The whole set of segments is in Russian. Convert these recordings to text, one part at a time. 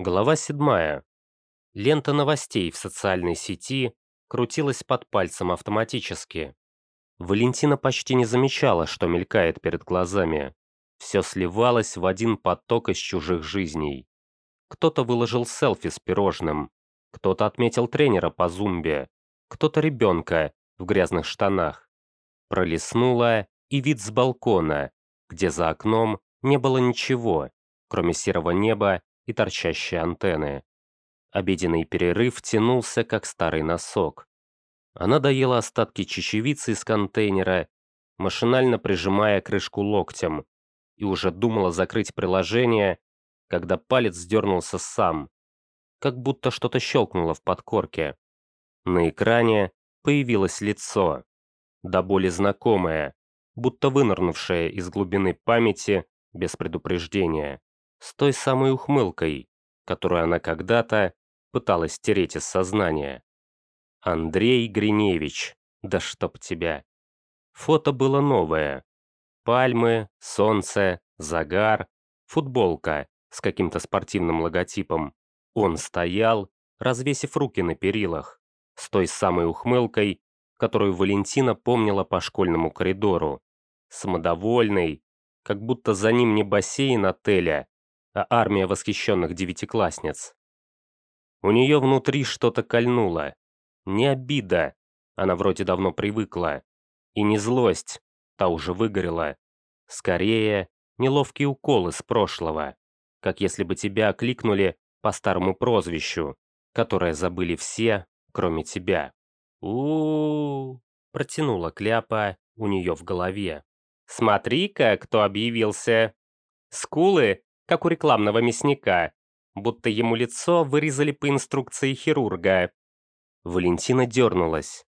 Глава 7. Лента новостей в социальной сети крутилась под пальцем автоматически. Валентина почти не замечала, что мелькает перед глазами. Все сливалось в один поток из чужих жизней. Кто-то выложил селфи с пирожным, кто-то отметил тренера по зумбе, кто-то ребенка в грязных штанах. Пролеснула и вид с балкона, где за окном не было ничего, кроме серого неба и торчащие антенны. Обеденный перерыв тянулся, как старый носок. Она доела остатки чечевицы из контейнера, машинально прижимая крышку локтем, и уже думала закрыть приложение, когда палец сдернулся сам, как будто что-то щелкнуло в подкорке. На экране появилось лицо, до боли знакомое, будто вынырнувшее из глубины памяти без предупреждения с той самой ухмылкой, которую она когда-то пыталась стереть из сознания. Андрей Гриневич, да чтоб тебя. Фото было новое. Пальмы, солнце, загар, футболка с каким-то спортивным логотипом. Он стоял, развесив руки на перилах, с той самой ухмылкой, которую Валентина помнила по школьному коридору. Самодовольный, как будто за ним не бассейн отеля, а армия восхищенных девятиклассниц. У нее внутри что-то кольнуло. Не обида, она вроде давно привыкла. И не злость, та уже выгорела. Скорее, неловкий укол из прошлого. Как если бы тебя окликнули по старому прозвищу, которое забыли все, кроме тебя. у протянула Кляпа у нее в голове. «Смотри-ка, кто объявился! Скулы как у рекламного мясника, будто ему лицо вырезали по инструкции хирурга. Валентина дернулась.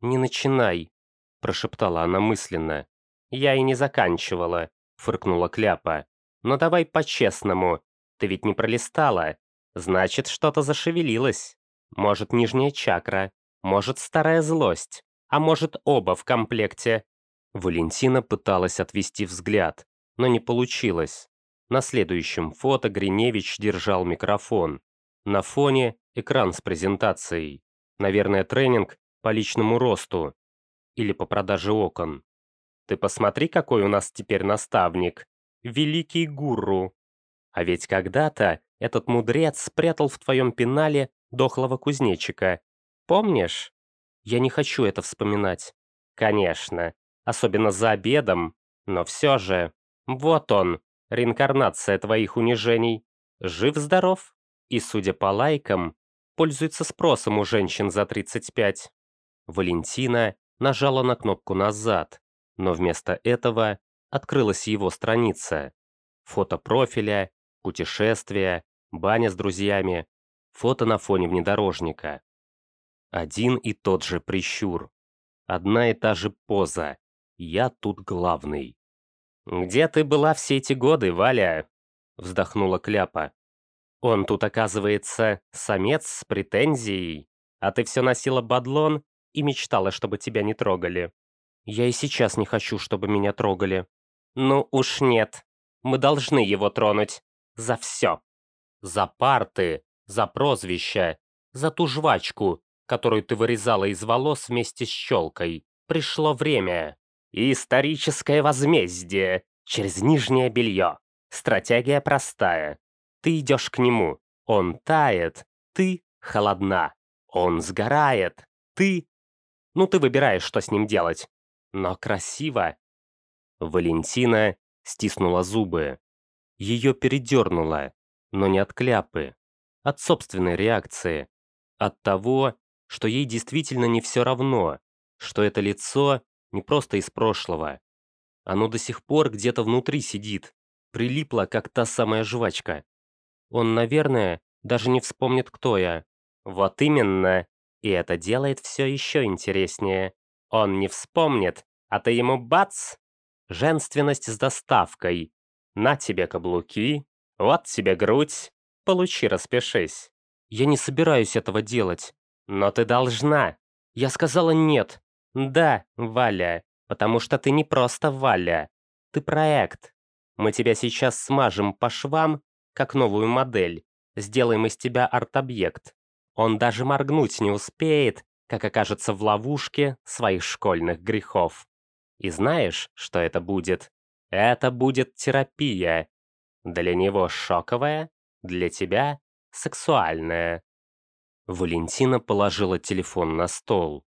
«Не начинай», – прошептала она мысленно. «Я и не заканчивала», – фыркнула Кляпа. «Но давай по-честному. Ты ведь не пролистала. Значит, что-то зашевелилось. Может, нижняя чакра, может, старая злость, а может, оба в комплекте». Валентина пыталась отвести взгляд, но не получилось. На следующем фото Гриневич держал микрофон. На фоне экран с презентацией. Наверное, тренинг по личному росту. Или по продаже окон. Ты посмотри, какой у нас теперь наставник. Великий гуру. А ведь когда-то этот мудрец спрятал в твоем пенале дохлого кузнечика. Помнишь? Я не хочу это вспоминать. Конечно. Особенно за обедом. Но все же. Вот он, реинкарнация твоих унижений, жив-здоров и, судя по лайкам, пользуется спросом у женщин за 35. Валентина нажала на кнопку «Назад», но вместо этого открылась его страница. Фото профиля, путешествия, баня с друзьями, фото на фоне внедорожника. Один и тот же прищур. Одна и та же поза. Я тут главный. «Где ты была все эти годы, Валя?» — вздохнула Кляпа. «Он тут, оказывается, самец с претензией, а ты все носила бадлон и мечтала, чтобы тебя не трогали». «Я и сейчас не хочу, чтобы меня трогали». «Ну уж нет. Мы должны его тронуть. За все. За парты, за прозвище, за ту жвачку, которую ты вырезала из волос вместе с щелкой. Пришло время». Историческое возмездие через нижнее белье. Стратегия простая. Ты идешь к нему, он тает, ты холодна. Он сгорает, ты... Ну, ты выбираешь, что с ним делать. Но красиво. Валентина стиснула зубы. Ее передернуло, но не от кляпы, от собственной реакции, от того, что ей действительно не все равно, что это лицо не просто из прошлого. Оно до сих пор где-то внутри сидит, прилипло, как та самая жвачка. Он, наверное, даже не вспомнит, кто я. Вот именно. И это делает все еще интереснее. Он не вспомнит, а ты ему бац! Женственность с доставкой. На тебе каблуки, вот тебе грудь. Получи, распишись. Я не собираюсь этого делать. Но ты должна. Я сказала нет. «Да, Валя, потому что ты не просто Валя. Ты проект. Мы тебя сейчас смажем по швам, как новую модель, Сделаем из тебя арт-объект. Он даже моргнуть не успеет, как окажется в ловушке своих школьных грехов. И знаешь, что это будет? Это будет терапия. Для него шоковая, для тебя сексуальная. Валентина положила телефон на стол,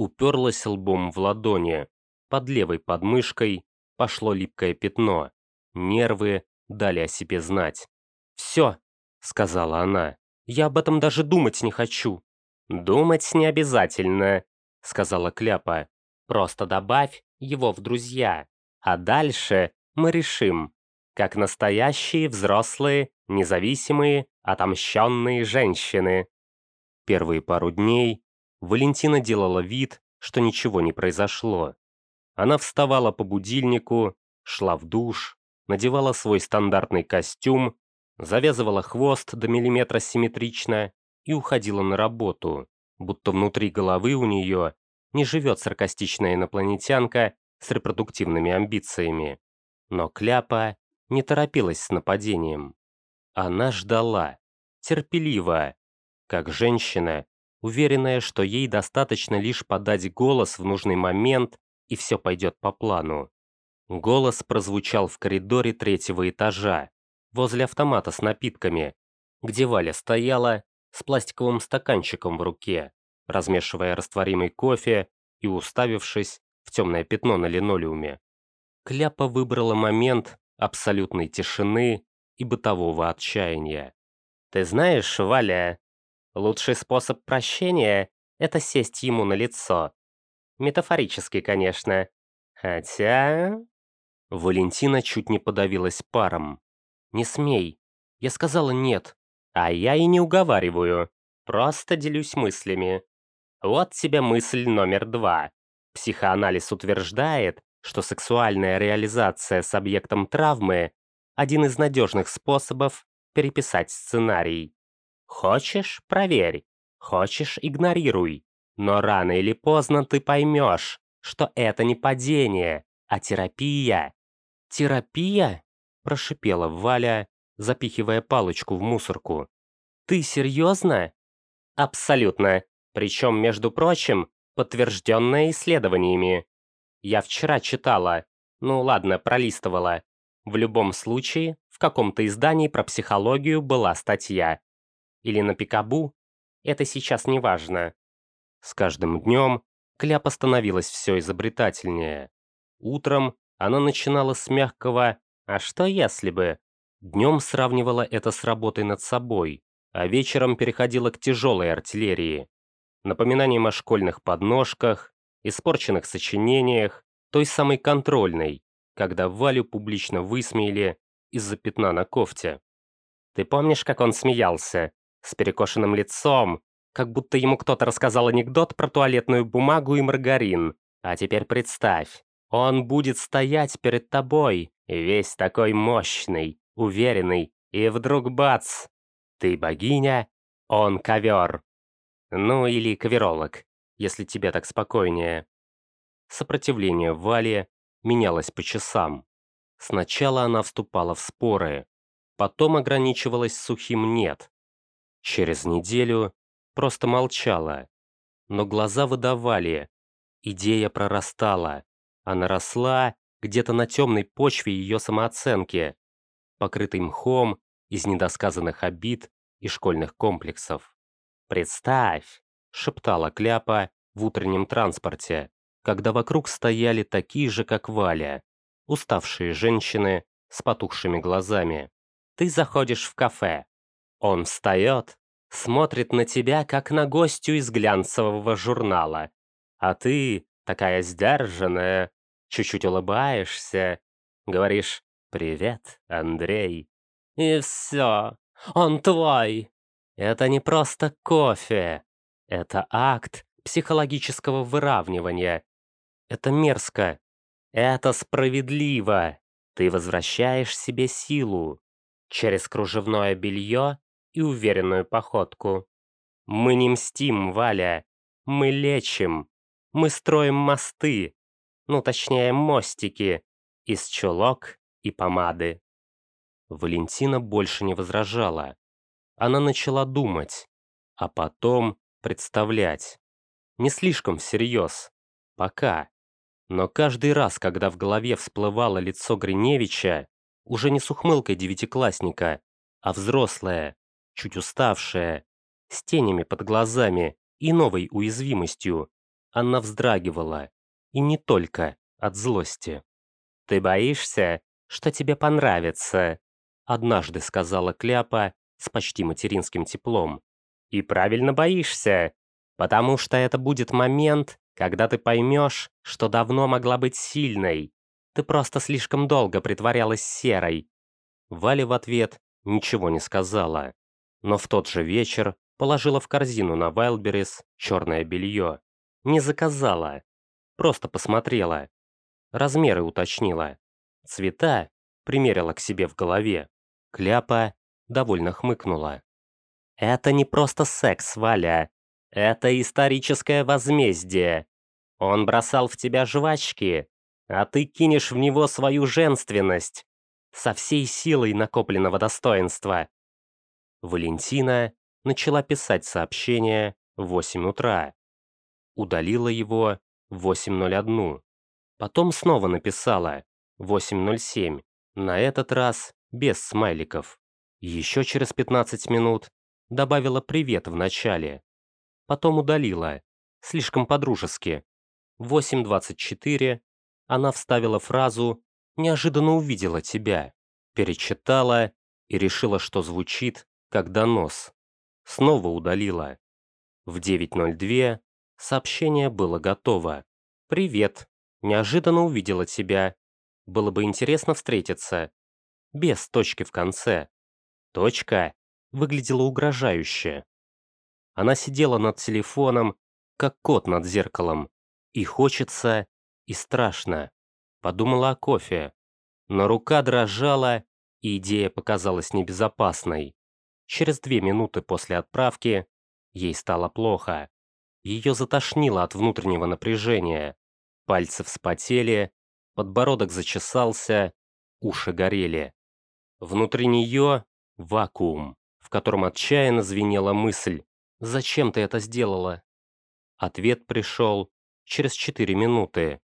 уперлась лбом в ладони. Под левой подмышкой пошло липкое пятно. Нервы дали о себе знать. «Все», — сказала она, — «я об этом даже думать не хочу». «Думать не обязательно», — сказала Кляпа. «Просто добавь его в друзья, а дальше мы решим, как настоящие взрослые, независимые, отомщенные женщины». Первые пару дней Валентина делала вид, что ничего не произошло. Она вставала по будильнику, шла в душ, надевала свой стандартный костюм, завязывала хвост до миллиметра симметрично и уходила на работу, будто внутри головы у нее не живет саркастичная инопланетянка с репродуктивными амбициями. Но Кляпа не торопилась с нападением. Она ждала, терпеливо, как женщина, уверенная, что ей достаточно лишь подать голос в нужный момент, и все пойдет по плану. Голос прозвучал в коридоре третьего этажа, возле автомата с напитками, где Валя стояла с пластиковым стаканчиком в руке, размешивая растворимый кофе и уставившись в темное пятно на линолеуме. Кляпа выбрала момент абсолютной тишины и бытового отчаяния. «Ты знаешь, Валя, лучший способ прощения — это сесть ему на лицо. Метафорически, конечно. Хотя...» Валентина чуть не подавилась паром. «Не смей. Я сказала нет. А я и не уговариваю. Просто делюсь мыслями. Вот тебе мысль номер два. Психоанализ утверждает, что сексуальная реализация с объектом травмы – один из надежных способов переписать сценарий. Хочешь – проверь. Хочешь – игнорируй. Но рано или поздно ты поймешь, что это не падение, а терапия. «Терапия?» – прошипела Валя, запихивая палочку в мусорку. «Ты серьезно?» «Абсолютно. Причем, между прочим, подтвержденное исследованиями. Я вчера читала, ну ладно, пролистывала. В любом случае, в каком-то издании про психологию была статья. Или на Пикабу, это сейчас не важно. С каждым днем Кляп становилась все изобретательнее. Утром она начинала с мягкого «а что если бы?», Днем сравнивала это с работой над собой, а вечером переходила к тяжелой артиллерии. Напоминанием о школьных подножках, испорченных сочинениях, той самой контрольной, когда Валю публично высмеяли из-за пятна на кофте. Ты помнишь, как он смеялся? С перекошенным лицом, как будто ему кто-то рассказал анекдот про туалетную бумагу и маргарин. А теперь представь, он будет стоять перед тобой, весь такой мощный, уверенный, и вдруг бац! Ты богиня, он ковер. Ну или коверолог, если тебе так спокойнее. Сопротивление Вали менялось по часам. Сначала она вступала в споры, потом ограничивалась сухим «нет». Через неделю просто молчала, но глаза выдавали, идея прорастала, она росла где-то на темной почве ее самооценки, покрытый мхом из недосказанных обид и школьных комплексов. «Представь!» — шептала Кляпа в утреннем транспорте, когда вокруг стояли такие же, как Валя, уставшие женщины с потухшими глазами. «Ты заходишь в кафе. Он встает, смотрит на тебя, как на гостю из глянцевого журнала. А ты, такая сдержанная, чуть-чуть улыбаешься, говоришь «Привет, Андрей». И все, он твой. Это не просто кофе. Это акт психологического выравнивания. Это мерзко. Это справедливо. Ты возвращаешь себе силу через кружевное белье и уверенную походку. Мы не мстим, Валя. Мы лечим. Мы строим мосты. Ну, точнее, мостики из чулок и помады. Валентина больше не возражала. Она начала думать, а потом представлять. Не слишком всерьез. Пока. Но каждый раз, когда в голове всплывало лицо Гриневича, уже не с ухмылкой девятиклассника, а взрослое, чуть уставшее, с тенями под глазами и новой уязвимостью, она вздрагивала. И не только от злости. «Ты боишься, что тебе понравится?» Однажды сказала Кляпа с почти материнским теплом. «И правильно боишься, потому что это будет момент, когда ты поймешь, что давно могла быть сильной. Ты просто слишком долго притворялась серой». Валя в ответ ничего не сказала, но в тот же вечер положила в корзину на Вайлберис черное белье. Не заказала, просто посмотрела. Размеры уточнила. Цвета примерила к себе в голове. Кляпа довольно хмыкнула. «Это не просто секс, Валя. Это историческое возмездие. Он бросал в тебя жвачки, а ты кинешь в него свою женственность со всей силой накопленного достоинства». Валентина начала писать сообщение в 8 утра. Удалила его в 8.01. Потом снова написала 8.07, на этот раз без смайликов. Еще через 15 минут добавила «привет» в начале. Потом удалила, слишком по-дружески. В 8.24 она вставила фразу «неожиданно увидела тебя», перечитала и решила, что звучит как донос. Снова удалила. В 9.02 сообщение было готово. «Привет, неожиданно увидела тебя. Было бы интересно встретиться. Без точки в конце. Точка выглядела угрожающе. Она сидела над телефоном, как кот над зеркалом. И хочется, и страшно. Подумала о кофе. Но рука дрожала, и идея показалась небезопасной. Через две минуты после отправки ей стало плохо. Ее затошнило от внутреннего напряжения. Пальцы вспотели, подбородок зачесался, уши горели. Внутри нее вакуум, в котором отчаянно звенела мысль «Зачем ты это сделала?» Ответ пришел через четыре минуты.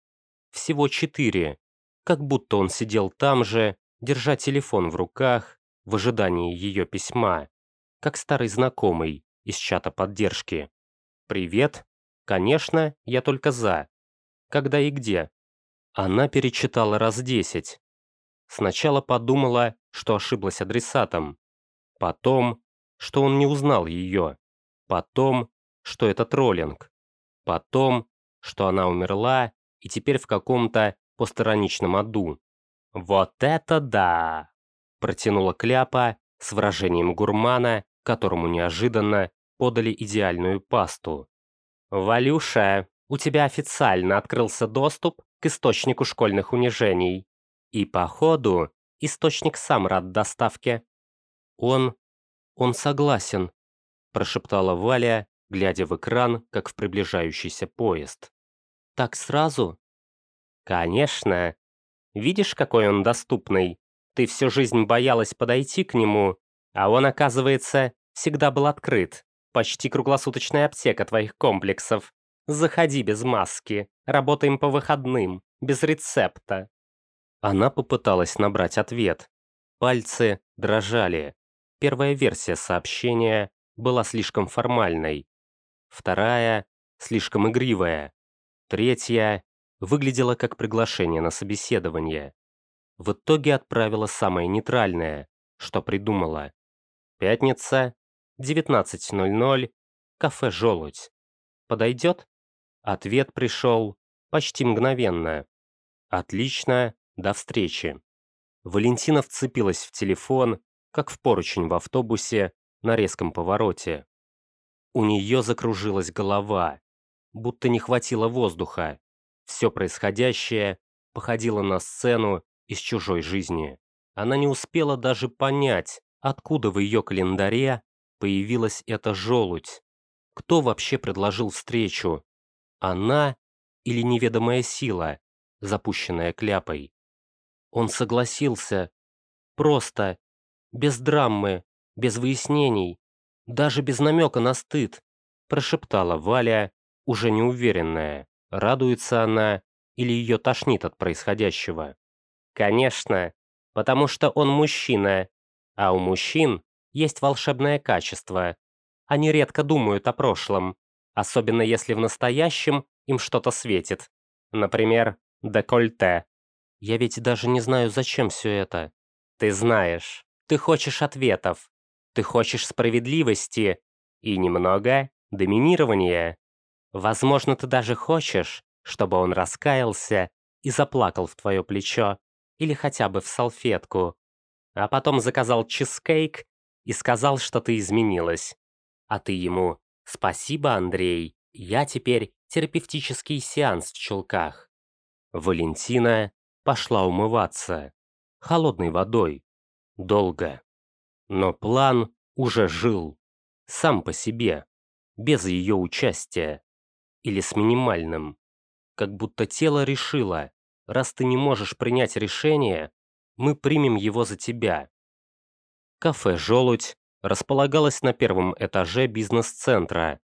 Всего четыре, как будто он сидел там же, держа телефон в руках, в ожидании ее письма, как старый знакомый из чата поддержки. «Привет. Конечно, я только за. Когда и где?» Она перечитала раз десять. Сначала подумала, что ошиблась адресатом. Потом, что он не узнал ее. Потом, что это троллинг. Потом, что она умерла и теперь в каком-то постироничном аду. «Вот это да!» протянула Кляпа с выражением гурмана, которому неожиданно подали идеальную пасту. «Валюша, у тебя официально открылся доступ к источнику школьных унижений. И, походу, источник сам рад доставке». «Он... он согласен», – прошептала Валя, глядя в экран, как в приближающийся поезд. «Так сразу?» «Конечно. Видишь, какой он доступный? Ты всю жизнь боялась подойти к нему, а он, оказывается, всегда был открыт. Почти круглосуточная аптека твоих комплексов. Заходи без маски. Работаем по выходным, без рецепта». Она попыталась набрать ответ. Пальцы дрожали. Первая версия сообщения была слишком формальной. Вторая — слишком игривая. Третья выглядела как приглашение на собеседование. В итоге отправила самое нейтральное, что придумала. Пятница, 19.00, кафе «Желудь». Подойдет? Ответ пришел почти мгновенно. Отлично, до встречи. Валентина вцепилась в телефон, как в поручень в автобусе на резком повороте. У нее закружилась голова, будто не хватило воздуха. Все происходящее походило на сцену из чужой жизни. Она не успела даже понять, откуда в ее календаре появилась эта желудь. Кто вообще предложил встречу? Она или неведомая сила, запущенная кляпой? Он согласился. Просто, без драмы, без выяснений. даже без намека на стыд», прошептала Валя, уже неуверенная, радуется она или ее тошнит от происходящего. «Конечно, потому что он мужчина, а у мужчин есть волшебное качество. Они редко думают о прошлом, особенно если в настоящем им что-то светит. Например, декольте. Я ведь даже не знаю, зачем все это. Ты знаешь, ты хочешь ответов, ты хочешь справедливости и немного доминирования. Возможно, ты даже хочешь, чтобы он раскаялся и заплакал в твое плечо или хотя бы в салфетку, а потом заказал чизкейк и сказал, что ты изменилась. А ты ему «Спасибо, Андрей, я теперь терапевтический сеанс в чулках». Валентина пошла умываться. Холодной водой. Долго. Но план уже жил. Сам по себе. Без ее участия. Или с минимальным. Как будто тело решило, раз ты не можешь принять решение, мы примем его за тебя. Кафе «Желудь» располагалось на первом этаже бизнес-центра,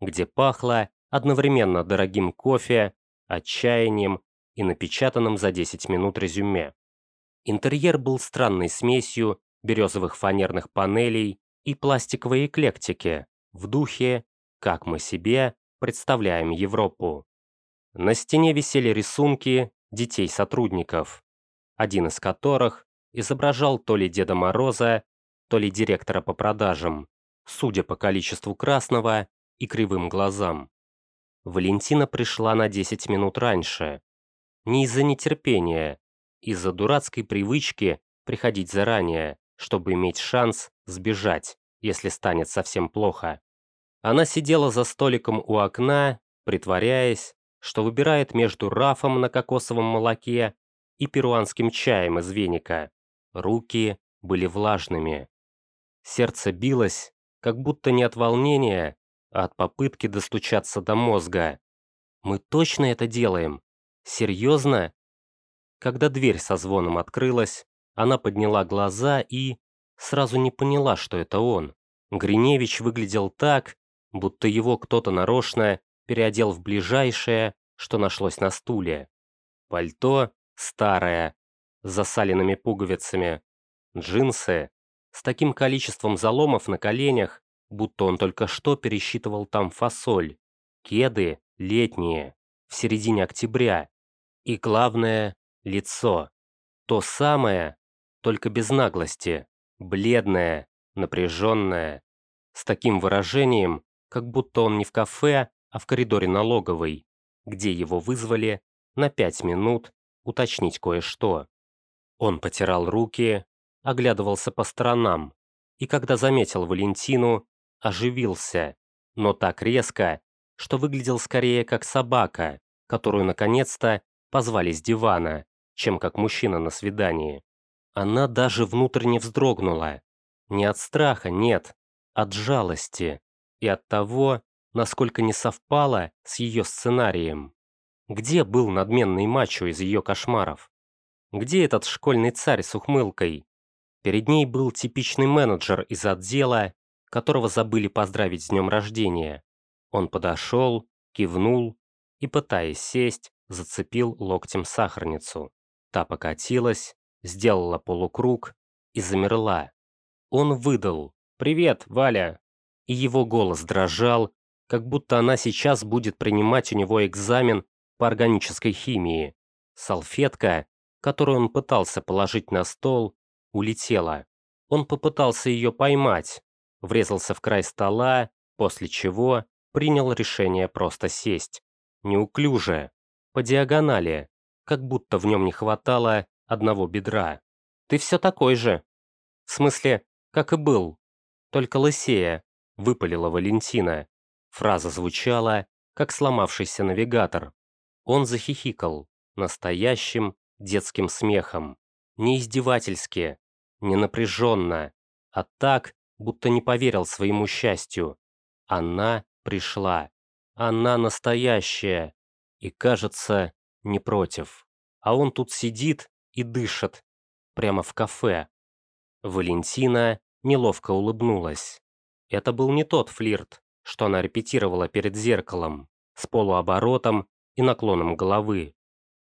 где пахло одновременно дорогим кофе, отчаянием и напечатанным за 10 минут резюме. Интерьер был странной смесью березовых фанерных панелей и пластиковой эклектики в духе «Как мы себе представляем Европу». На стене висели рисунки детей сотрудников, один из которых изображал то ли Деда Мороза, то ли директора по продажам, судя по количеству красного и кривым глазам. Валентина пришла на 10 минут раньше. Не из-за нетерпения, из-за дурацкой привычки приходить заранее, чтобы иметь шанс сбежать, если станет совсем плохо. Она сидела за столиком у окна, притворяясь, что выбирает между рафом на кокосовом молоке и перуанским чаем из веника. Руки были влажными. Сердце билось, как будто не от волнения, а от попытки достучаться до мозга. «Мы точно это делаем? Серьезно?» Когда дверь со звоном открылась, она подняла глаза и сразу не поняла, что это он. Гриневич выглядел так, будто его кто-то нарочно переодел в ближайшее, что нашлось на стуле. Пальто старое, с засаленными пуговицами, джинсы с таким количеством заломов на коленях, будто он только что пересчитывал там фасоль, кеды летние, в середине октября. И главное – лицо. То самое, только без наглости, бледное, напряженное, с таким выражением, как будто он не в кафе, а в коридоре налоговой, где его вызвали на пять минут уточнить кое-что. Он потирал руки, оглядывался по сторонам, и когда заметил Валентину, оживился, но так резко, что выглядел скорее как собака, которую наконец-то позвали с дивана, чем как мужчина на свидании. Она даже внутренне вздрогнула. Не от страха, нет, от жалости и от того, насколько не совпало с ее сценарием. Где был надменный мачо из ее кошмаров? Где этот школьный царь с ухмылкой? Перед ней был типичный менеджер из отдела, которого забыли поздравить с днем рождения. Он подошел, кивнул и, пытаясь сесть, зацепил локтем сахарницу. Та покатилась, сделала полукруг и замерла. Он выдал «Привет, Валя!» И его голос дрожал, как будто она сейчас будет принимать у него экзамен по органической химии. Салфетка, которую он пытался положить на стол, улетела. Он попытался ее поймать, врезался в край стола, после чего принял решение просто сесть. Неуклюже, по диагонали, как будто в нем не хватало одного бедра. «Ты все такой же». «В смысле, как и был, только лысея», — выпалила Валентина. Фраза звучала, как сломавшийся навигатор. Он захихикал, настоящим детским смехом. Не издевательски, не напряженно, а так, будто не поверил своему счастью. Она пришла. Она настоящая. И, кажется, не против. А он тут сидит и дышит. Прямо в кафе. Валентина неловко улыбнулась. Это был не тот флирт, что она репетировала перед зеркалом, с полуоборотом и наклоном головы.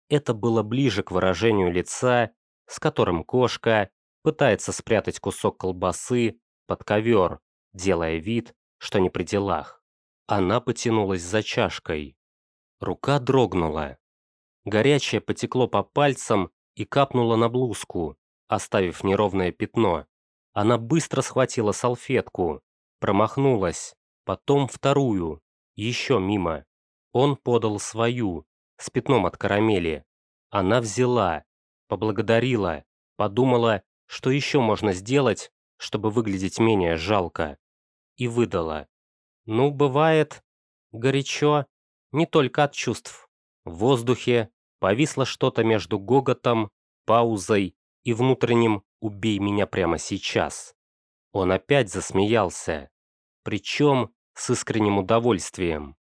Это было ближе к выражению лица, с которым кошка пытается спрятать кусок колбасы под ковер, делая вид, что не при делах. Она потянулась за чашкой. Рука дрогнула. Горячее потекло по пальцам и капнуло на блузку, оставив неровное пятно. Она быстро схватила салфетку, промахнулась, потом вторую, еще мимо. Он подал свою, с пятном от карамели. Она взяла, поблагодарила, подумала, что еще можно сделать, чтобы выглядеть менее жалко, и выдала. Ну, бывает, горячо, не только от чувств. В воздухе повисло что-то между гоготом, паузой и внутренним «убей меня прямо сейчас». Он опять засмеялся, причем с искренним удовольствием.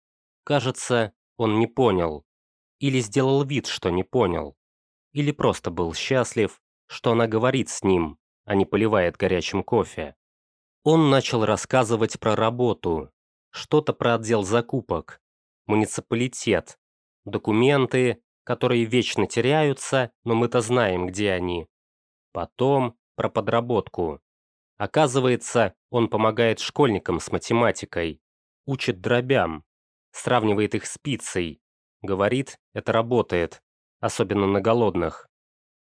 Кажется, он не понял, или сделал вид, что не понял, или просто был счастлив, что она говорит с ним, а не поливает горячим кофе. Он начал рассказывать про работу, что-то про отдел закупок, муниципалитет, документы, которые вечно теряются, но мы-то знаем, где они. Потом про подработку. Оказывается, он помогает школьникам с математикой, учит дробям, сравнивает их с пиццей, говорит, это работает, особенно на голодных.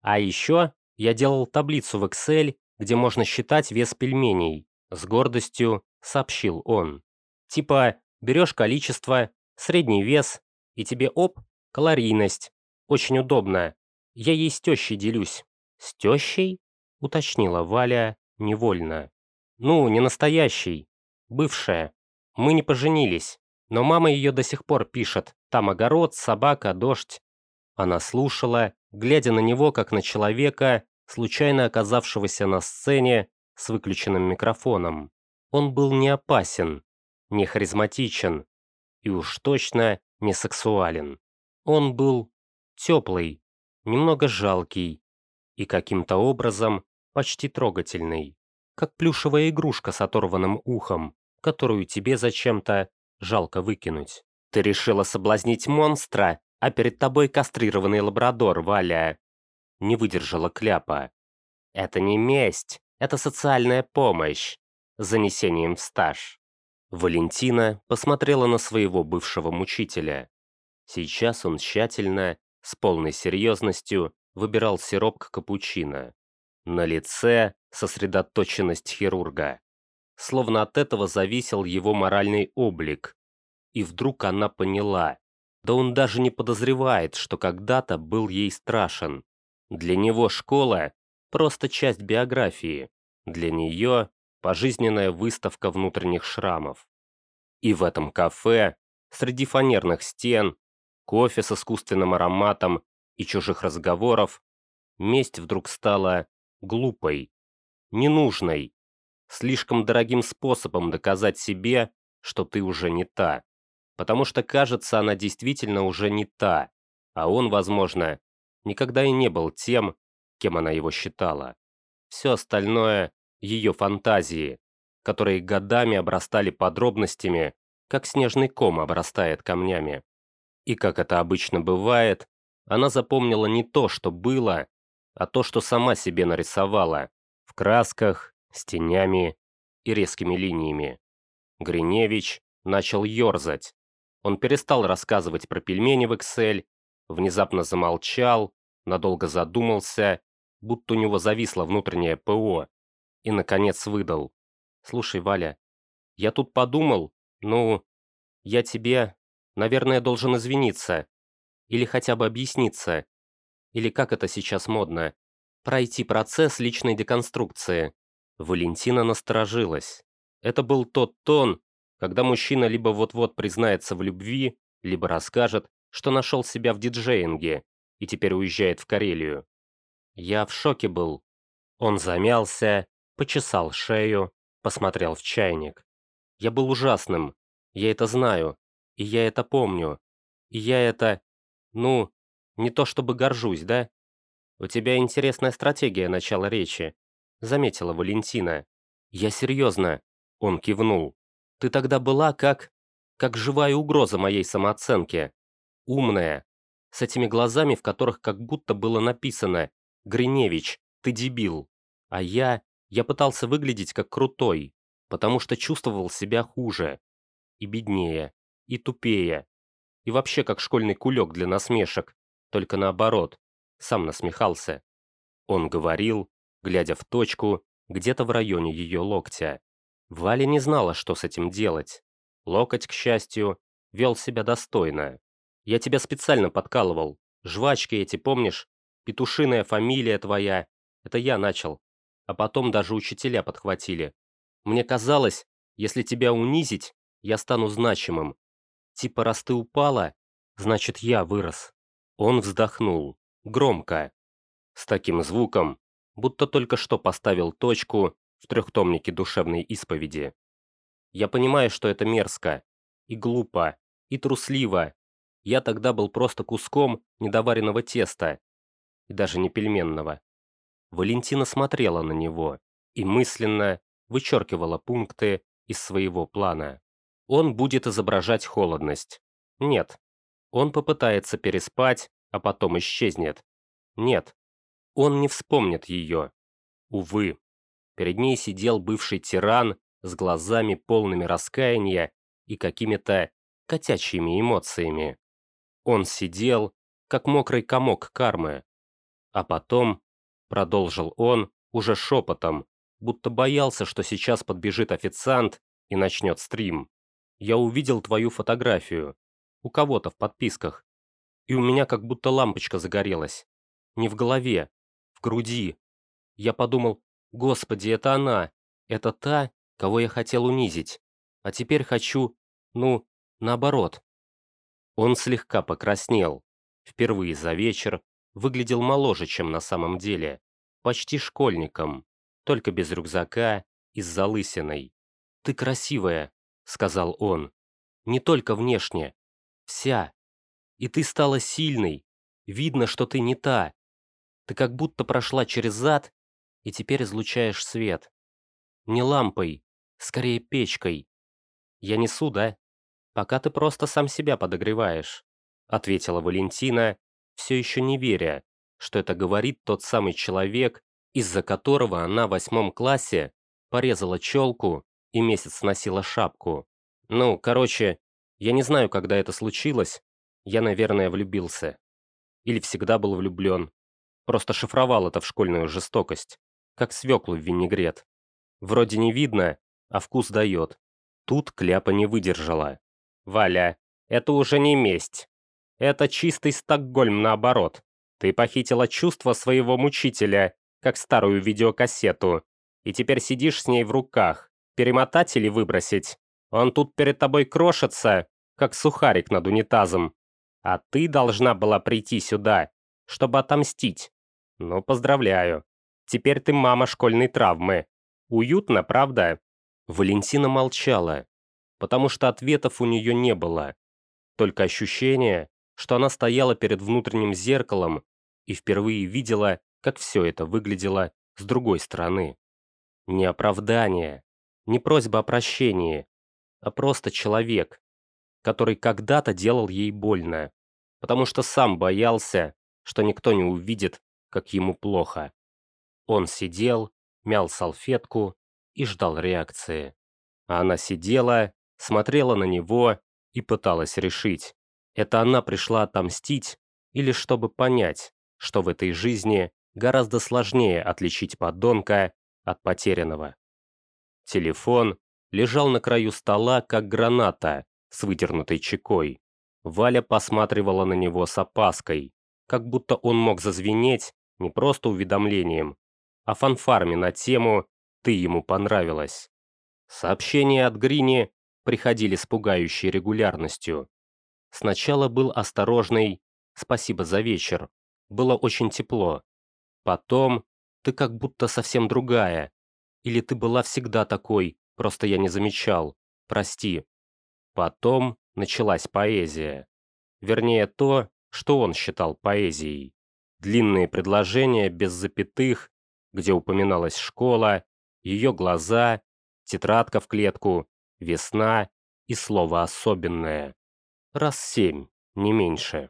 А еще я делал таблицу в Excel, где можно считать вес пельменей, с гордостью сообщил он. Типа, берешь количество, средний вес, и тебе оп, калорийность. Очень удобно. Я ей с тещей делюсь. С тещей? Уточнила Валя невольно. Ну, не настоящий. Бывшая. Мы не поженились. Но мама ее до сих пор пишет. Там огород, собака, дождь. Она слушала, глядя на него, как на человека, случайно оказавшегося на сцене с выключенным микрофоном. Он был не опасен, не харизматичен и уж точно не сексуален. Он был теплый, немного жалкий и каким-то образом почти трогательный, как плюшевая игрушка с оторванным ухом, которую тебе зачем-то жалко выкинуть. Ты решила соблазнить монстра, а перед тобой кастрированный лабрадор, Валя. Не выдержала кляпа. Это не месть, это социальная помощь занесением в стаж. Валентина посмотрела на своего бывшего мучителя. Сейчас он тщательно, с полной серьезностью, выбирал сироп к капучино. На лице сосредоточенность хирурга. Словно от этого зависел его моральный облик. И вдруг она поняла, да он даже не подозревает, что когда-то был ей страшен. Для него школа – просто часть биографии. Для нее пожизненная выставка внутренних шрамов. И в этом кафе, среди фанерных стен, кофе с искусственным ароматом и чужих разговоров, месть вдруг стала глупой, ненужной, слишком дорогим способом доказать себе, что ты уже не та. Потому что, кажется, она действительно уже не та, а он, возможно, никогда и не был тем, кем она его считала. Все остальное ее фантазии, которые годами обрастали подробностями, как снежный ком обрастает камнями. И как это обычно бывает, она запомнила не то, что было, а то, что сама себе нарисовала, в красках, с тенями и резкими линиями. Гриневич начал ерзать. Он перестал рассказывать про пельмени в Excel, внезапно замолчал, надолго задумался, будто у него зависло внутреннее ПО, и, наконец, выдал. «Слушай, Валя, я тут подумал, ну, я тебе, наверное, должен извиниться. Или хотя бы объясниться. Или как это сейчас модно. Пройти процесс личной деконструкции». Валентина насторожилась. Это был тот тон, когда мужчина либо вот-вот признается в любви, либо расскажет, что нашел себя в диджеинге и теперь уезжает в Карелию. Я в шоке был. Он замялся, почесал шею, посмотрел в чайник. Я был ужасным, я это знаю, и я это помню, и я это, ну, не то чтобы горжусь, да? У тебя интересная стратегия начала речи, заметила Валентина. Я серьезно, Он кивнул. «Ты тогда была как... как живая угроза моей самооценке. Умная, с этими глазами, в которых как будто было написано «Гриневич, ты дебил». А я... я пытался выглядеть как крутой, потому что чувствовал себя хуже. И беднее, и тупее. И вообще как школьный кулек для насмешек, только наоборот, сам насмехался. Он говорил, глядя в точку, где-то в районе ее локтя. Валя не знала, что с этим делать. Локоть, к счастью, вел себя достойно. Я тебя специально подкалывал. Жвачки эти, помнишь? Петушиная фамилия твоя. Это я начал. А потом даже учителя подхватили. Мне казалось, если тебя унизить, я стану значимым. Типа, раз ты упала, значит, я вырос. Он вздохнул. Громко. С таким звуком, будто только что поставил точку в трехтомнике душевной исповеди. Я понимаю, что это мерзко, и глупо, и трусливо. Я тогда был просто куском недоваренного теста, и даже не пельменного. Валентина смотрела на него и мысленно вычеркивала пункты из своего плана. Он будет изображать холодность. Нет. Он попытается переспать, а потом исчезнет. Нет. Он не вспомнит ее. Увы. Перед ней сидел бывший тиран с глазами полными раскаяния и какими-то котячьими эмоциями. Он сидел, как мокрый комок кармы. А потом, продолжил он, уже шепотом, будто боялся, что сейчас подбежит официант и начнет стрим. Я увидел твою фотографию. У кого-то в подписках. И у меня как будто лампочка загорелась. Не в голове, в груди. Я подумал, Господи, это она, это та, кого я хотел унизить. А теперь хочу, ну, наоборот. Он слегка покраснел. Впервые за вечер выглядел моложе, чем на самом деле. Почти школьником, только без рюкзака и с залысиной. «Ты красивая», — сказал он. «Не только внешне. Вся. И ты стала сильной. Видно, что ты не та. Ты как будто прошла через зад и теперь излучаешь свет. Не лампой, скорее печкой. Я несу, да? Пока ты просто сам себя подогреваешь, ответила Валентина, все еще не веря, что это говорит тот самый человек, из-за которого она в восьмом классе порезала челку и месяц носила шапку. Ну, короче, я не знаю, когда это случилось, я, наверное, влюбился. Или всегда был влюблен. Просто шифровал это в школьную жестокость, как свеклу в винегрет. Вроде не видно, а вкус дает. Тут кляпа не выдержала. «Валя, это уже не месть. Это чистый Стокгольм наоборот. Ты похитила чувства своего мучителя, как старую видеокассету, и теперь сидишь с ней в руках. Перемотать или выбросить? Он тут перед тобой крошится, как сухарик над унитазом. А ты должна была прийти сюда, чтобы отомстить. Ну, поздравляю. Теперь ты мама школьной травмы. Уютно, правда?» Валентина молчала, потому что ответов у нее не было. Только ощущение, что она стояла перед внутренним зеркалом и впервые видела, как все это выглядело с другой стороны. Не оправдание, не просьба о прощении, а просто человек, который когда-то делал ей больно, потому что сам боялся, что никто не увидит, как ему плохо. Он сидел, мял салфетку и ждал реакции. А она сидела, смотрела на него и пыталась решить, это она пришла отомстить или чтобы понять, что в этой жизни гораздо сложнее отличить подонка от потерянного. Телефон лежал на краю стола, как граната с выдернутой чекой. Валя посматривала на него с опаской, как будто он мог зазвенеть не просто уведомлением, а фанфарами на тему «Ты ему понравилась». Сообщения от Грини приходили с пугающей регулярностью. Сначала был осторожный «Спасибо за вечер». Было очень тепло. Потом «Ты как будто совсем другая». Или «Ты была всегда такой, просто я не замечал. Прости». Потом началась поэзия. Вернее, то, что он считал поэзией. Длинные предложения без запятых, где упоминалась школа, ее глаза, тетрадка в клетку, весна и слово «особенное». Раз семь, не меньше.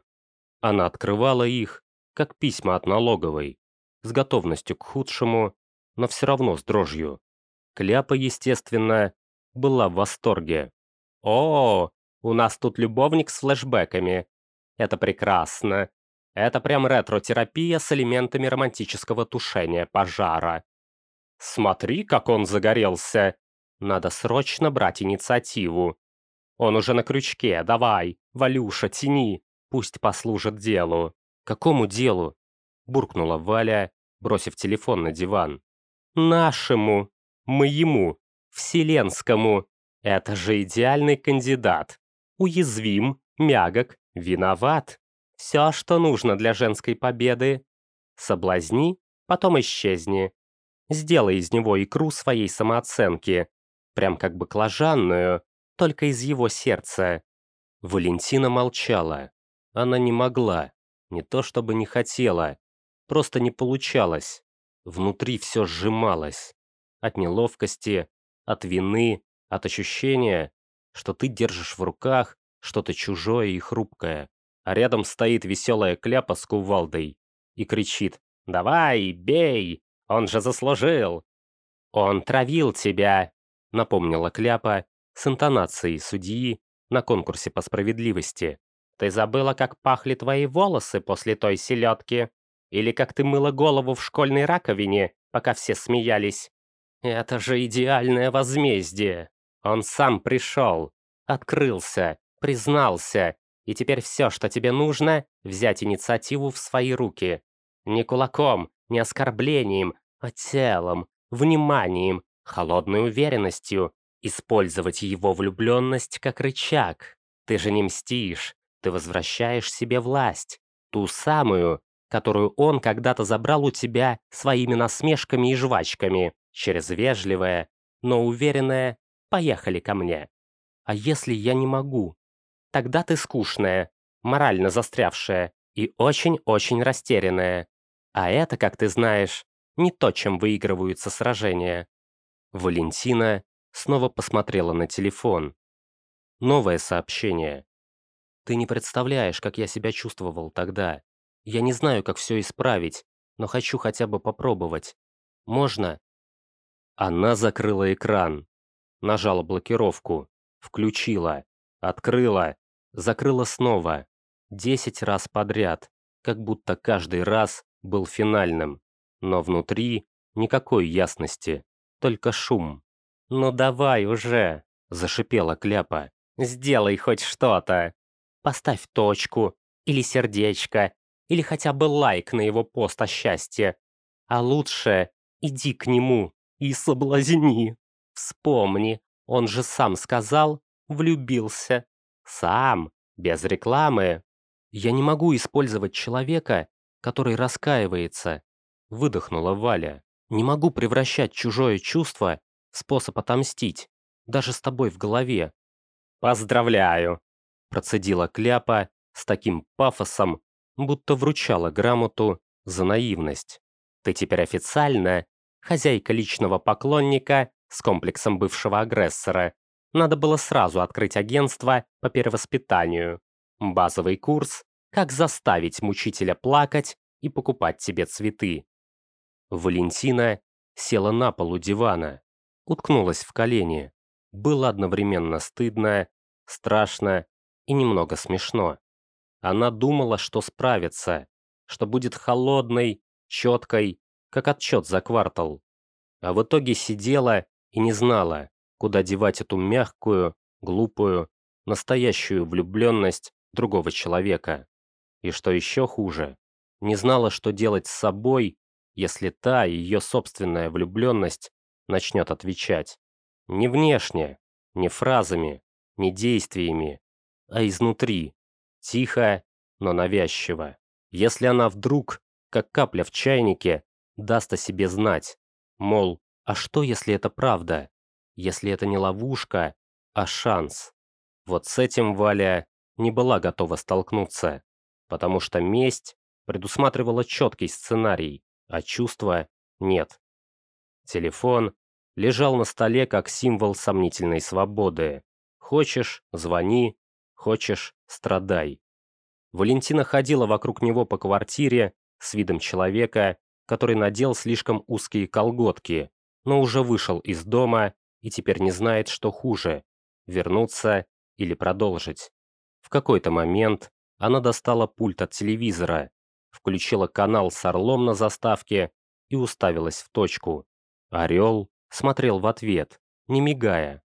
Она открывала их, как письма от налоговой, с готовностью к худшему, но все равно с дрожью. Кляпа, естественно, была в восторге. «О, у нас тут любовник с флешбэками. Это прекрасно. Это прям ретро-терапия с элементами романтического тушения пожара. Смотри, как он загорелся. Надо срочно брать инициативу. Он уже на крючке, давай, Валюша, тяни, пусть послужит делу. Какому делу? Буркнула Валя, бросив телефон на диван. Нашему, моему, вселенскому. Это же идеальный кандидат. Уязвим, мягок, виноват. Все, что нужно для женской победы. Соблазни, потом исчезни. Сделай из него икру своей самооценки. Прям как баклажанную, только из его сердца. Валентина молчала. Она не могла. Не то чтобы не хотела. Просто не получалось. Внутри все сжималось. От неловкости, от вины, от ощущения, что ты держишь в руках что-то чужое и хрупкое. А рядом стоит веселая кляпа с кувалдой и кричит «Давай, бей! Он же заслужил!» «Он травил тебя!» — напомнила кляпа с интонацией судьи на конкурсе по справедливости. «Ты забыла, как пахли твои волосы после той селедки? Или как ты мыла голову в школьной раковине, пока все смеялись? Это же идеальное возмездие! Он сам пришел, открылся, признался, и теперь все, что тебе нужно, взять инициативу в свои руки. Не кулаком, не оскорблением, а телом, вниманием, холодной уверенностью, использовать его влюбленность как рычаг. Ты же не мстишь, ты возвращаешь себе власть, ту самую, которую он когда-то забрал у тебя своими насмешками и жвачками, через вежливое, но уверенное «поехали ко мне». А если я не могу? Тогда ты скучная, морально застрявшая и очень-очень растерянная. А это, как ты знаешь, не то, чем выигрываются сражения. Валентина снова посмотрела на телефон. Новое сообщение. Ты не представляешь, как я себя чувствовал тогда. Я не знаю, как все исправить, но хочу хотя бы попробовать. Можно? Она закрыла экран, нажала блокировку, включила, открыла, закрыла снова. Десять раз подряд, как будто каждый раз был финальным. Но внутри никакой ясности, только шум. «Ну давай уже!» – зашипела Кляпа. «Сделай хоть что-то! Поставь точку, или сердечко, или хотя бы лайк на его пост о счастье. А лучше иди к нему и соблазни. Вспомни, он же сам сказал, влюбился. Сам, без рекламы. Я не могу использовать человека, который раскаивается. Выдохнула Валя. Не могу превращать чужое чувство в способ отомстить, даже с тобой в голове. Поздравляю, процедила Кляпа с таким пафосом, будто вручала грамоту за наивность. Ты теперь официально хозяйка личного поклонника с комплексом бывшего агрессора. Надо было сразу открыть агентство по перевоспитанию. Базовый курс «Как заставить мучителя плакать и покупать тебе цветы». Валентина села на полу дивана, уткнулась в колени. Было одновременно стыдно, страшно и немного смешно. Она думала, что справится, что будет холодной, четкой, как отчет за квартал. А в итоге сидела и не знала, куда девать эту мягкую, глупую, настоящую влюбленность другого человека. И что еще хуже, не знала, что делать с собой если та, ее собственная влюбленность, начнет отвечать. Не внешне, не фразами, не действиями, а изнутри, тихо, но навязчиво. Если она вдруг, как капля в чайнике, даст о себе знать, мол, а что, если это правда? Если это не ловушка, а шанс? Вот с этим Валя не была готова столкнуться, потому что месть предусматривала четкий сценарий, а чувства нет. Телефон лежал на столе как символ сомнительной свободы. Хочешь – звони, хочешь – страдай. Валентина ходила вокруг него по квартире с видом человека, который надел слишком узкие колготки, но уже вышел из дома и теперь не знает, что хуже – вернуться или продолжить. В какой-то момент она достала пульт от телевизора, включила канал с орлом на заставке и уставилась в точку. Орел смотрел в ответ, не мигая.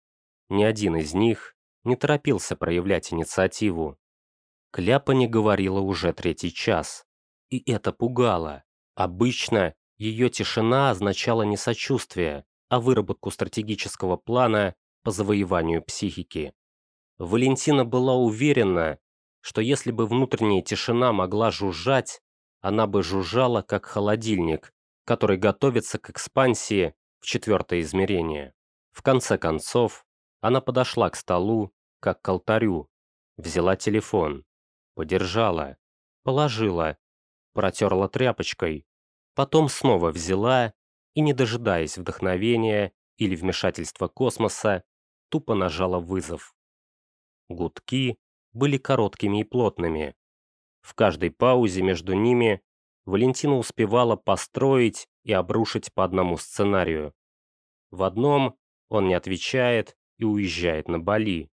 Ни один из них не торопился проявлять инициативу. Кляпа не говорила уже третий час. И это пугало. Обычно ее тишина означала не а выработку стратегического плана по завоеванию психики. Валентина была уверена, что если бы внутренняя тишина могла жужжать, она бы жужжала как холодильник, который готовится к экспансии в четвертое измерение. В конце концов, она подошла к столу, как к алтарю, взяла телефон, подержала, положила, протерла тряпочкой, потом снова взяла и, не дожидаясь вдохновения или вмешательства космоса, тупо нажала вызов. Гудки были короткими и плотными. В каждой паузе между ними Валентина успевала построить и обрушить по одному сценарию. В одном он не отвечает и уезжает на Бали.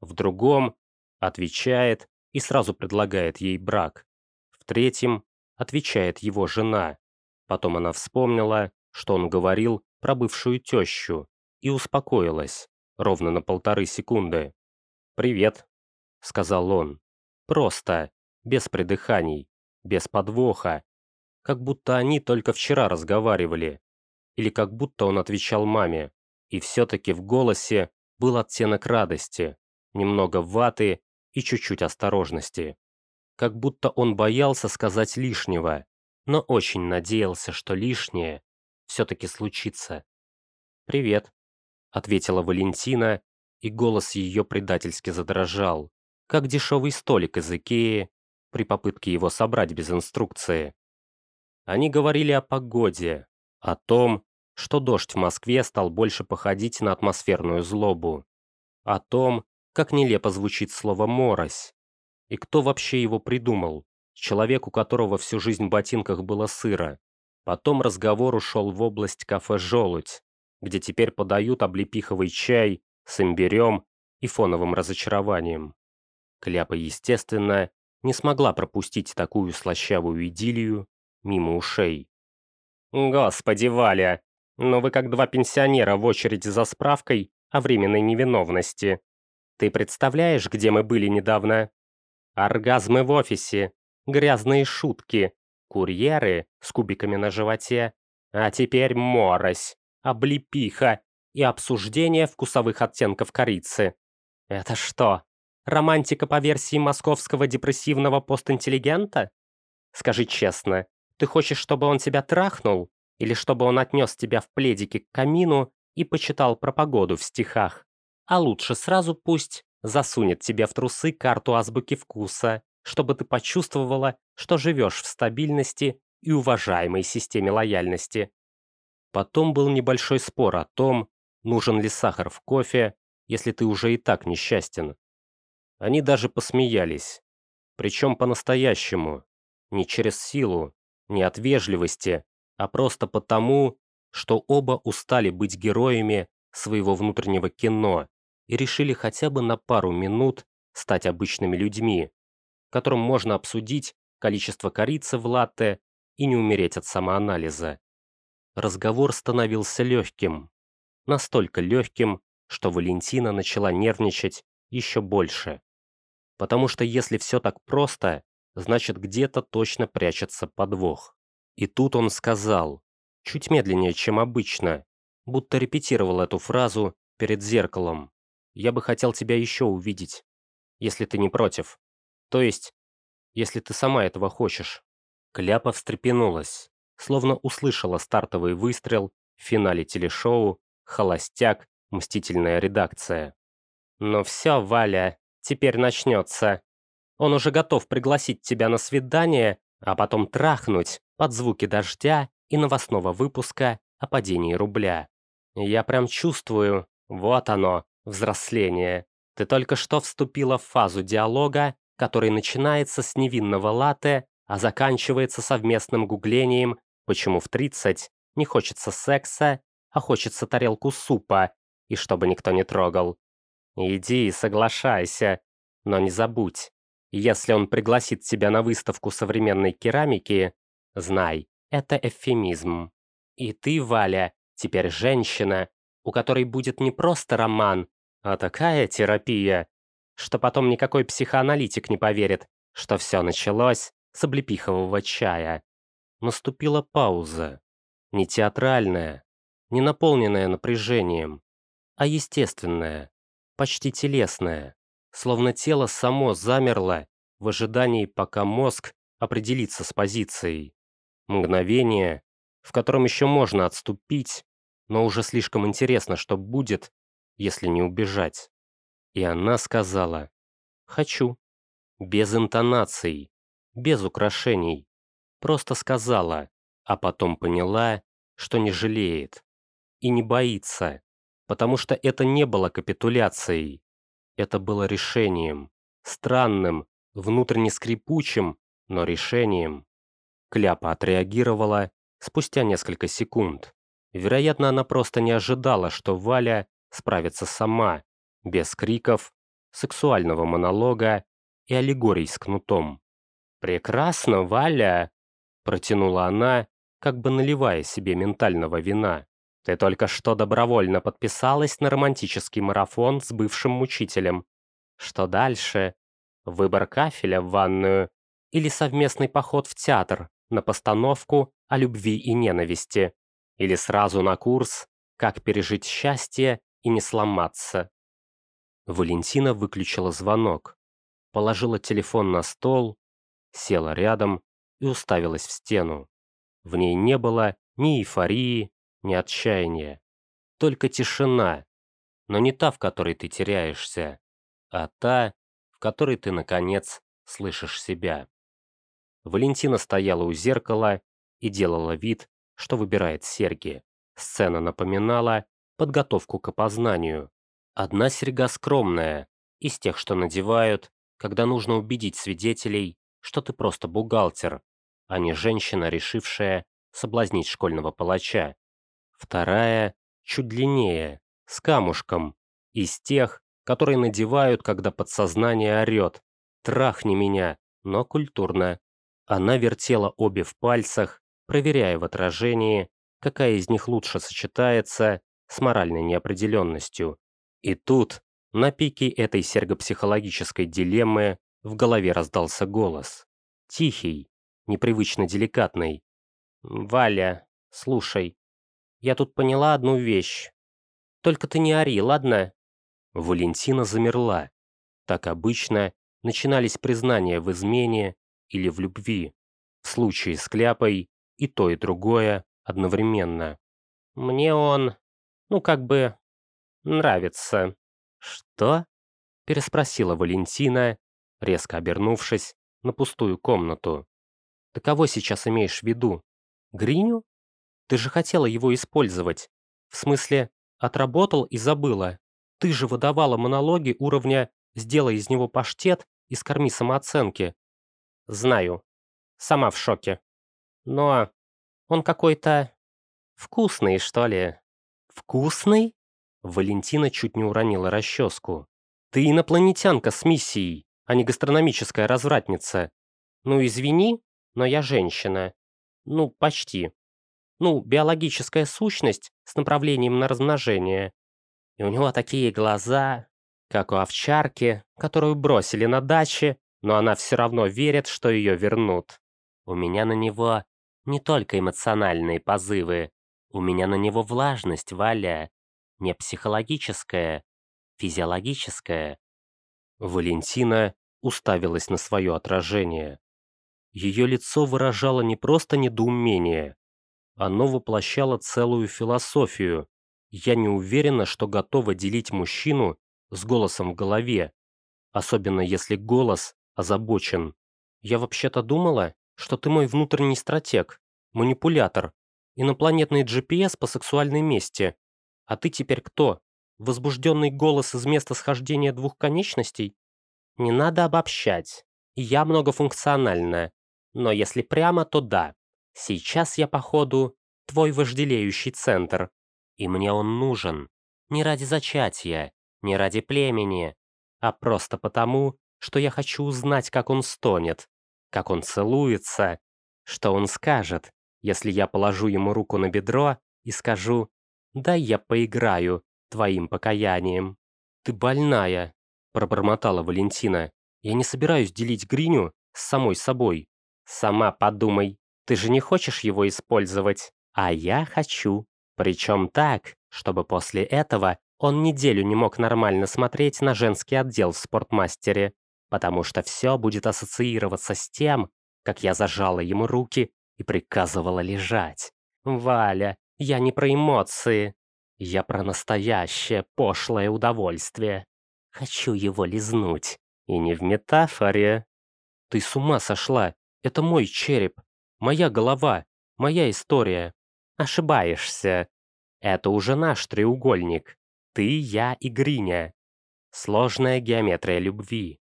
В другом отвечает и сразу предлагает ей брак. В третьем отвечает его жена. Потом она вспомнила, что он говорил про бывшую тещу, и успокоилась, ровно на полторы секунды. «Привет», — сказал он. Просто, без придыханий, без подвоха. Как будто они только вчера разговаривали. Или как будто он отвечал маме. И все-таки в голосе был оттенок радости, немного ваты и чуть-чуть осторожности. Как будто он боялся сказать лишнего, но очень надеялся, что лишнее все-таки случится. «Привет», — ответила Валентина, и голос ее предательски задрожал, как дешевый столик из Икеи при попытке его собрать без инструкции. Они говорили о погоде, о том, что дождь в Москве стал больше походить на атмосферную злобу, о том, как нелепо звучит слово «морось», и кто вообще его придумал, человек, у которого всю жизнь в ботинках было сыро. Потом разговор ушел в область кафе «Желудь», где теперь подают облепиховый чай с имбирем и фоновым разочарованием. Кляпа, естественно, не смогла пропустить такую слащавую идиллию мимо ушей. «Господи, Валя, ну вы как два пенсионера в очереди за справкой о временной невиновности. Ты представляешь, где мы были недавно? Оргазмы в офисе, грязные шутки, курьеры с кубиками на животе, а теперь морось, облепиха и обсуждение вкусовых оттенков корицы. Это что, Романтика по версии московского депрессивного постинтеллигента? Скажи честно, ты хочешь, чтобы он тебя трахнул? Или чтобы он отнес тебя в пледике к камину и почитал про погоду в стихах? А лучше сразу пусть засунет тебе в трусы карту азбуки вкуса, чтобы ты почувствовала, что живешь в стабильности и уважаемой системе лояльности. Потом был небольшой спор о том, нужен ли сахар в кофе, если ты уже и так несчастен. Они даже посмеялись. Причем по-настоящему. Не через силу, не от вежливости, а просто потому, что оба устали быть героями своего внутреннего кино и решили хотя бы на пару минут стать обычными людьми, которым можно обсудить количество корицы в латте и не умереть от самоанализа. Разговор становился легким. Настолько легким, что Валентина начала нервничать еще больше. Потому что если все так просто, значит где-то точно прячется подвох. И тут он сказал, чуть медленнее, чем обычно, будто репетировал эту фразу перед зеркалом. «Я бы хотел тебя еще увидеть, если ты не против. То есть, если ты сама этого хочешь». Кляпа встрепенулась, словно услышала стартовый выстрел в финале телешоу «Холостяк. Мстительная редакция». «Ну все, Валя, теперь начнется. Он уже готов пригласить тебя на свидание, а потом трахнуть под звуки дождя и новостного выпуска о падении рубля. Я прям чувствую, вот оно, взросление. Ты только что вступила в фазу диалога, который начинается с невинного латте, а заканчивается совместным гуглением, почему в 30 не хочется секса, а хочется тарелку супа, и чтобы никто не трогал. Иди и соглашайся, но не забудь, если он пригласит тебя на выставку современной керамики, знай, это эвфемизм. И ты, Валя, теперь женщина, у которой будет не просто роман, а такая терапия, что потом никакой психоаналитик не поверит, что все началось с облепихового чая. Наступила пауза. Не театральная, не наполненная напряжением, а естественная, почти телесная, словно тело само замерло в ожидании, пока мозг определится с позицией. Мгновение, в котором еще можно отступить, но уже слишком интересно, что будет, если не убежать. И она сказала «Хочу». Без интонаций, без украшений. Просто сказала, а потом поняла, что не жалеет и не боится, потому что это не было капитуляцией. Это было решением, странным, внутренне скрипучим, но решением. Кляпа отреагировала спустя несколько секунд. Вероятно, она просто не ожидала, что Валя справится сама, без криков, сексуального монолога и аллегорий с кнутом. «Прекрасно, Валя!» – протянула она, как бы наливая себе ментального вина. «Ты только что добровольно подписалась на романтический марафон с бывшим мучителем. Что дальше? Выбор кафеля в ванную или совместный поход в театр на постановку о любви и ненависти? Или сразу на курс «Как пережить счастье и не сломаться»?» Валентина выключила звонок, положила телефон на стол села рядом и уставилась в стену. В ней не было ни эйфории, ни отчаяния. Только тишина, но не та, в которой ты теряешься, а та, в которой ты, наконец, слышишь себя. Валентина стояла у зеркала и делала вид, что выбирает серьги. Сцена напоминала подготовку к опознанию. Одна серьга скромная, из тех, что надевают, когда нужно убедить свидетелей, что ты просто бухгалтер, а не женщина, решившая соблазнить школьного палача. Вторая чуть длиннее, с камушком, из тех, которые надевают, когда подсознание орет. «Трахни меня», но культурно. Она вертела обе в пальцах, проверяя в отражении, какая из них лучше сочетается с моральной неопределенностью. И тут, на пике этой сергопсихологической дилеммы, в голове раздался голос. Тихий, непривычно деликатный. «Валя, слушай, я тут поняла одну вещь. Только ты не ори, ладно?» Валентина замерла. Так обычно начинались признания в измене или в любви. В случае с Кляпой и то, и другое одновременно. «Мне он, ну как бы, нравится». «Что?» – переспросила Валентина, резко обернувшись на пустую комнату. «Ты кого сейчас имеешь в виду? Гриню? Ты же хотела его использовать. В смысле, отработал и забыла. Ты же выдавала монологи уровня «сделай из него паштет» и «скорми самооценки». Знаю. Сама в шоке. Но он какой-то... вкусный, что ли. Вкусный? Валентина чуть не уронила расческу. Ты инопланетянка с миссией а не гастрономическая развратница. Ну, извини, но я женщина. Ну, почти. Ну, биологическая сущность с направлением на размножение. И у него такие глаза, как у овчарки, которую бросили на даче, но она все равно верит, что ее вернут. У меня на него не только эмоциональные позывы, у меня на него влажность, Валя. Не психологическая, физиологическая. Валентина уставилась на свое отражение. Ее лицо выражало не просто недоумение, оно воплощало целую философию. Я не уверена, что готова делить мужчину с голосом в голове, особенно если голос озабочен. Я вообще-то думала, что ты мой внутренний стратег, манипулятор, инопланетный GPS по сексуальной мести. А ты теперь кто? Возбужденный голос из места схождения двух конечностей? Не надо обобщать. Я многофункциональная. Но если прямо, то да. Сейчас я, походу, твой вожделеющий центр. И мне он нужен. Не ради зачатия, не ради племени, а просто потому, что я хочу узнать, как он стонет, как он целуется, что он скажет, если я положу ему руку на бедро и скажу «дай я поиграю твоим покаянием». «Ты больная», — пробормотала Валентина. «Я не собираюсь делить Гриню с самой собой». «Сама подумай, ты же не хочешь его использовать, а я хочу. Причем так, чтобы после этого он неделю не мог нормально смотреть на женский отдел в спортмастере, потому что все будет ассоциироваться с тем, как я зажала ему руки и приказывала лежать. «Валя, я не про эмоции. Я про настоящее пошлое удовольствие. Хочу его лизнуть. И не в метафоре. Ты с ума сошла. Это мой череп. Моя голова. Моя история. Ошибаешься. Это уже наш треугольник. Ты, я и Гриня. Сложная геометрия любви,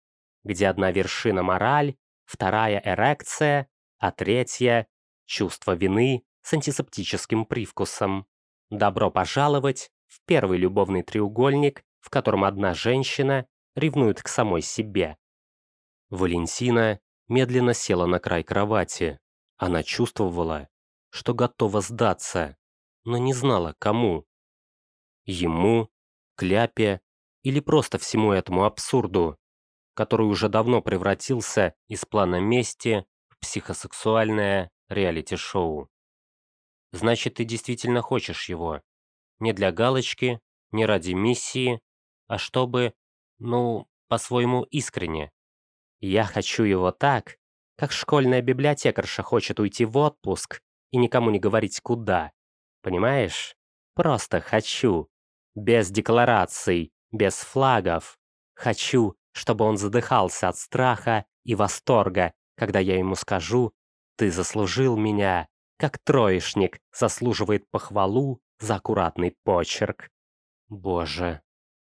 где одна вершина мораль, вторая эрекция, а третья — чувство вины с антисептическим привкусом. Добро пожаловать в первый любовный треугольник, в котором одна женщина ревнует к самой себе. Валентина медленно села на край кровати. Она чувствовала, что готова сдаться, но не знала, кому. Ему, Кляпе или просто всему этому абсурду, который уже давно превратился из плана мести в психосексуальное реалити-шоу. Значит, ты действительно хочешь его. Не для галочки, не ради миссии, а чтобы, ну, по-своему искренне. Я хочу его так, как школьная библиотекарша хочет уйти в отпуск и никому не говорить куда. Понимаешь? Просто хочу. Без деклараций, без флагов. Хочу, чтобы он задыхался от страха и восторга, когда я ему скажу «Ты заслужил меня», как троечник заслуживает похвалу за аккуратный почерк. Боже.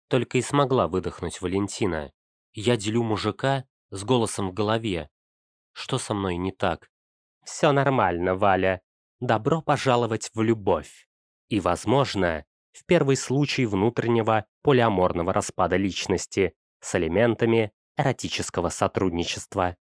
Только и смогла выдохнуть Валентина. Я делю мужика с голосом в голове. Что со мной не так? Все нормально, Валя. Добро пожаловать в любовь. И, возможно, в первый случай внутреннего полиаморного распада личности с элементами эротического сотрудничества.